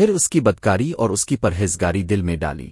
پھر اس کی بدکاری اور اس کی پرہیزگاری دل میں ڈالی۔